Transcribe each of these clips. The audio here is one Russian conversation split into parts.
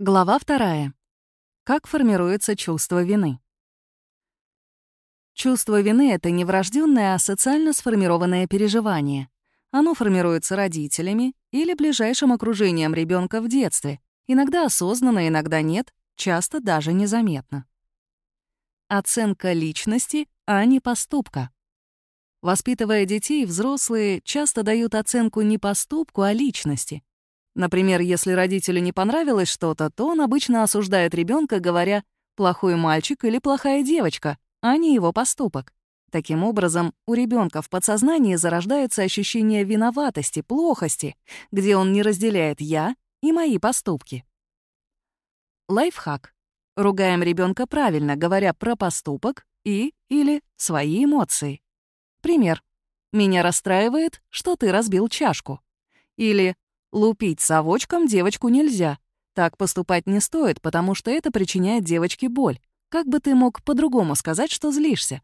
Глава вторая. Как формируется чувство вины? Чувство вины — это не врожденное, а социально сформированное переживание. Оно формируется родителями или ближайшим окружением ребенка в детстве, иногда осознанно, иногда нет, часто даже незаметно. Оценка личности, а не поступка. Воспитывая детей, взрослые часто дают оценку не поступку, а личности — Например, если родителю не понравилось что-то, то он обычно осуждает ребенка, говоря «плохой мальчик» или «плохая девочка», а не его поступок. Таким образом, у ребенка в подсознании зарождается ощущение виноватости, плохости, где он не разделяет «я» и мои поступки. Лайфхак. Ругаем ребенка правильно, говоря про поступок и или свои эмоции. Пример. «Меня расстраивает, что ты разбил чашку». Или Лупить совочком девочку нельзя. Так поступать не стоит, потому что это причиняет девочке боль. Как бы ты мог по-другому сказать, что злишься?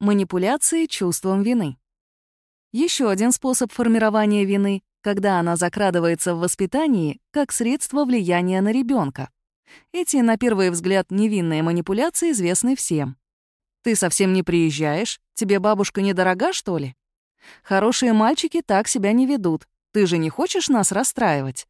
Манипуляции чувством вины. Еще один способ формирования вины, когда она закрадывается в воспитании как средство влияния на ребенка. Эти, на первый взгляд, невинные манипуляции известны всем. «Ты совсем не приезжаешь? Тебе бабушка недорога, что ли?» Хорошие мальчики так себя не ведут. Ты же не хочешь нас расстраивать?»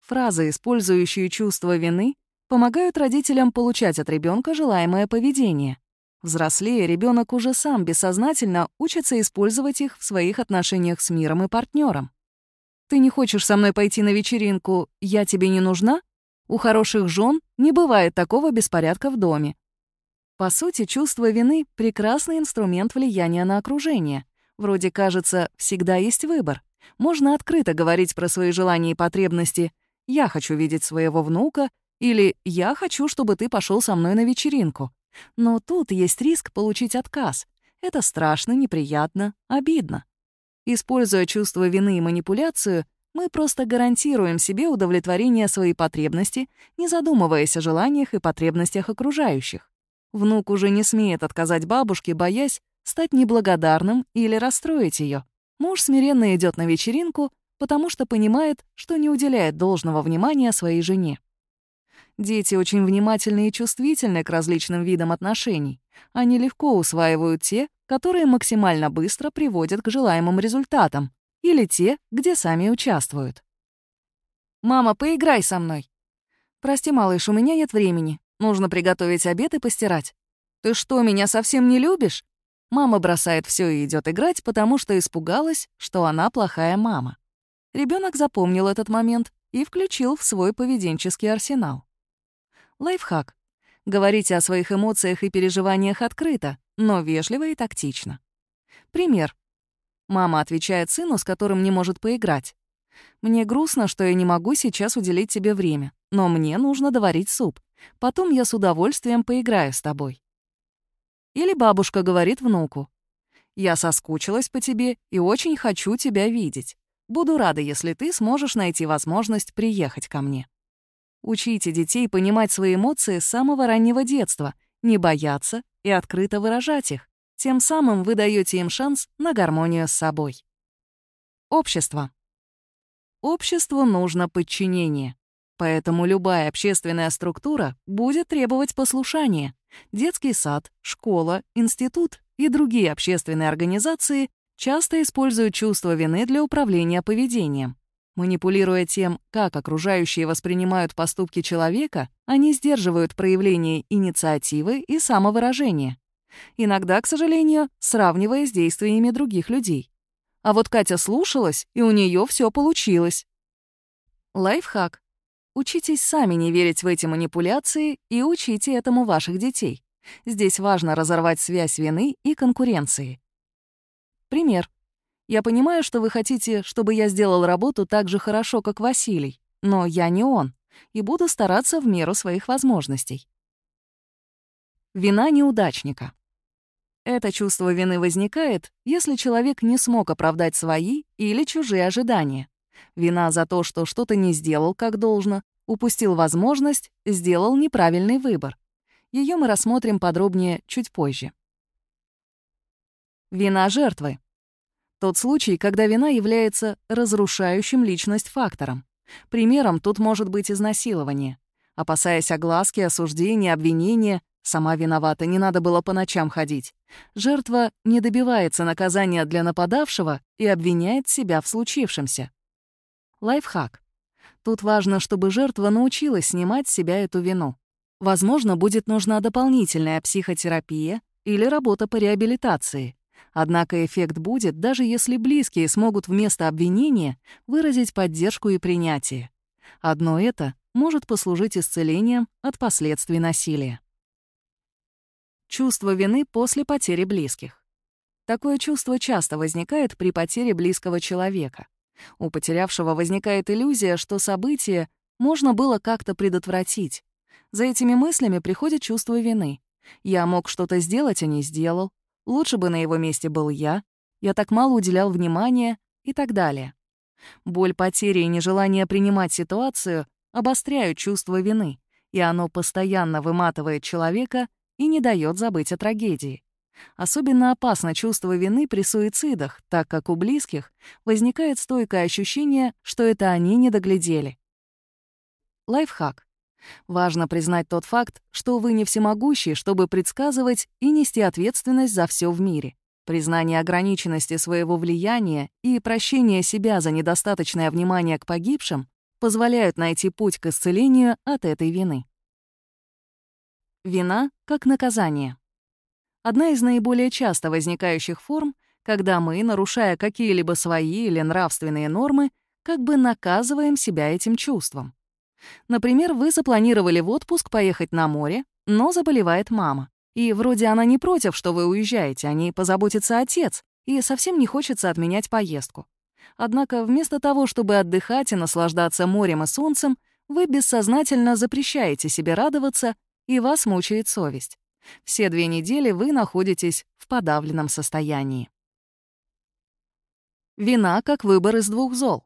Фразы, использующие чувство вины, помогают родителям получать от ребенка желаемое поведение. Взрослее ребенок уже сам бессознательно учится использовать их в своих отношениях с миром и партнером. «Ты не хочешь со мной пойти на вечеринку, я тебе не нужна?» У хороших жен не бывает такого беспорядка в доме. По сути, чувство вины — прекрасный инструмент влияния на окружение. Вроде кажется, всегда есть выбор. Можно открыто говорить про свои желания и потребности. «Я хочу видеть своего внука» или «Я хочу, чтобы ты пошел со мной на вечеринку». Но тут есть риск получить отказ. Это страшно, неприятно, обидно. Используя чувство вины и манипуляцию, мы просто гарантируем себе удовлетворение своей потребности, не задумываясь о желаниях и потребностях окружающих. Внук уже не смеет отказать бабушке, боясь стать неблагодарным или расстроить ее. Муж смиренно идет на вечеринку, потому что понимает, что не уделяет должного внимания своей жене. Дети очень внимательны и чувствительны к различным видам отношений. Они легко усваивают те, которые максимально быстро приводят к желаемым результатам, или те, где сами участвуют. «Мама, поиграй со мной!» «Прости, малыш, у меня нет времени. Нужно приготовить обед и постирать». «Ты что, меня совсем не любишь?» Мама бросает все и идет играть, потому что испугалась, что она плохая мама. Ребенок запомнил этот момент и включил в свой поведенческий арсенал. Лайфхак. Говорите о своих эмоциях и переживаниях открыто, но вежливо и тактично. Пример. Мама отвечает сыну, с которым не может поиграть. «Мне грустно, что я не могу сейчас уделить тебе время, но мне нужно доварить суп. Потом я с удовольствием поиграю с тобой». Или бабушка говорит внуку. «Я соскучилась по тебе и очень хочу тебя видеть. Буду рада, если ты сможешь найти возможность приехать ко мне». Учите детей понимать свои эмоции с самого раннего детства, не бояться и открыто выражать их. Тем самым вы даете им шанс на гармонию с собой. Общество. Обществу нужно подчинение. Поэтому любая общественная структура будет требовать послушания. Детский сад, школа, институт и другие общественные организации часто используют чувство вины для управления поведением. Манипулируя тем, как окружающие воспринимают поступки человека, они сдерживают проявление инициативы и самовыражения. Иногда, к сожалению, сравнивая с действиями других людей. А вот Катя слушалась, и у нее все получилось. Лайфхак. Учитесь сами не верить в эти манипуляции и учите этому ваших детей. Здесь важно разорвать связь вины и конкуренции. Пример. Я понимаю, что вы хотите, чтобы я сделал работу так же хорошо, как Василий, но я не он, и буду стараться в меру своих возможностей. Вина неудачника. Это чувство вины возникает, если человек не смог оправдать свои или чужие ожидания. Вина за то, что что-то не сделал как должно, упустил возможность, сделал неправильный выбор. Ее мы рассмотрим подробнее чуть позже. Вина жертвы. Тот случай, когда вина является разрушающим личность фактором. Примером тут может быть изнасилование. Опасаясь огласки, осуждения, обвинения, сама виновата, не надо было по ночам ходить. Жертва не добивается наказания для нападавшего и обвиняет себя в случившемся. Лайфхак. Тут важно, чтобы жертва научилась снимать с себя эту вину. Возможно, будет нужна дополнительная психотерапия или работа по реабилитации. Однако эффект будет, даже если близкие смогут вместо обвинения выразить поддержку и принятие. Одно это может послужить исцелением от последствий насилия. Чувство вины после потери близких. Такое чувство часто возникает при потере близкого человека. У потерявшего возникает иллюзия, что событие можно было как-то предотвратить. За этими мыслями приходит чувство вины. Я мог что-то сделать, а не сделал. Лучше бы на его месте был я. Я так мало уделял внимания и так далее. Боль потери и нежелание принимать ситуацию обостряют чувство вины, и оно постоянно выматывает человека и не дает забыть о трагедии. Особенно опасно чувство вины при суицидах, так как у близких возникает стойкое ощущение, что это они не доглядели. Лайфхак. Важно признать тот факт, что вы не всемогущий, чтобы предсказывать и нести ответственность за все в мире. Признание ограниченности своего влияния и прощение себя за недостаточное внимание к погибшим позволяют найти путь к исцелению от этой вины. Вина как наказание. Одна из наиболее часто возникающих форм, когда мы, нарушая какие-либо свои или нравственные нормы, как бы наказываем себя этим чувством. Например, вы запланировали в отпуск поехать на море, но заболевает мама. И вроде она не против, что вы уезжаете, о ней позаботится отец, и совсем не хочется отменять поездку. Однако вместо того, чтобы отдыхать и наслаждаться морем и солнцем, вы бессознательно запрещаете себе радоваться, и вас мучает совесть. Все две недели вы находитесь в подавленном состоянии. Вина как выбор из двух зол.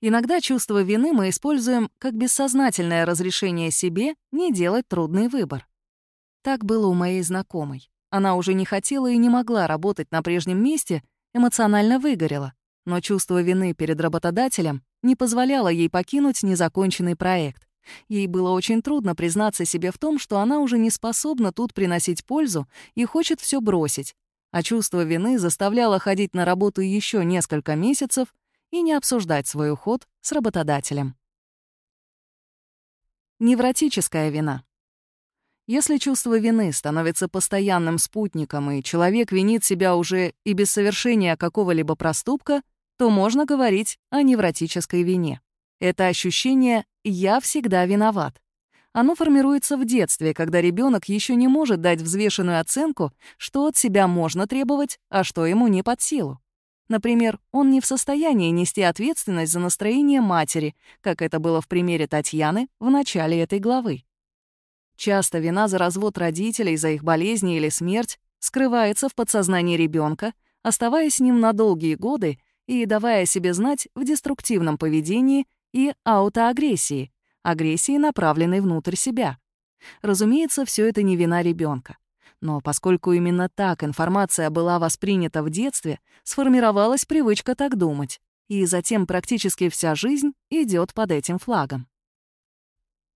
Иногда чувство вины мы используем как бессознательное разрешение себе не делать трудный выбор. Так было у моей знакомой. Она уже не хотела и не могла работать на прежнем месте, эмоционально выгорела, но чувство вины перед работодателем не позволяло ей покинуть незаконченный проект. Ей было очень трудно признаться себе в том, что она уже не способна тут приносить пользу и хочет все бросить, а чувство вины заставляло ходить на работу еще несколько месяцев и не обсуждать свой уход с работодателем. Невротическая вина. Если чувство вины становится постоянным спутником, и человек винит себя уже и без совершения какого-либо проступка, то можно говорить о невротической вине. Это ощущение «я всегда виноват». Оно формируется в детстве, когда ребенок еще не может дать взвешенную оценку, что от себя можно требовать, а что ему не под силу. Например, он не в состоянии нести ответственность за настроение матери, как это было в примере Татьяны в начале этой главы. Часто вина за развод родителей, за их болезни или смерть скрывается в подсознании ребенка, оставаясь с ним на долгие годы и давая себе знать в деструктивном поведении и аутоагрессии, агрессии, направленной внутрь себя. Разумеется, все это не вина ребенка. Но поскольку именно так информация была воспринята в детстве, сформировалась привычка так думать, и затем практически вся жизнь идет под этим флагом.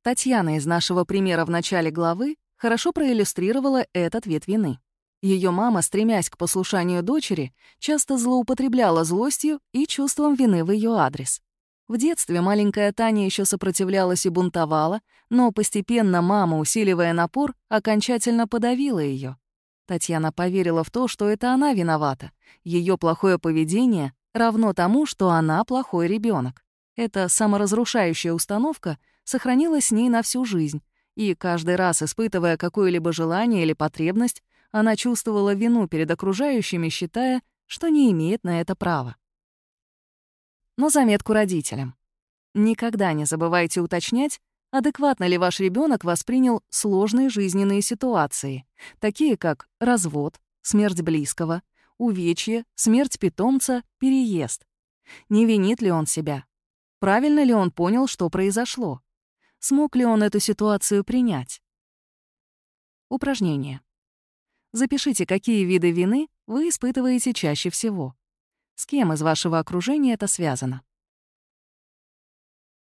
Татьяна из нашего примера в начале главы хорошо проиллюстрировала этот вид вины. Ее мама, стремясь к послушанию дочери, часто злоупотребляла злостью и чувством вины в ее адрес. В детстве маленькая Таня еще сопротивлялась и бунтовала, но постепенно мама, усиливая напор, окончательно подавила ее. Татьяна поверила в то, что это она виновата. Ее плохое поведение равно тому, что она плохой ребенок. Эта саморазрушающая установка сохранилась с ней на всю жизнь, и каждый раз, испытывая какое-либо желание или потребность, она чувствовала вину перед окружающими, считая, что не имеет на это права но заметку родителям. Никогда не забывайте уточнять, адекватно ли ваш ребенок воспринял сложные жизненные ситуации, такие как развод, смерть близкого, увечье, смерть питомца, переезд. Не винит ли он себя? Правильно ли он понял, что произошло? Смог ли он эту ситуацию принять? Упражнение. Запишите, какие виды вины вы испытываете чаще всего. С кем из вашего окружения это связано?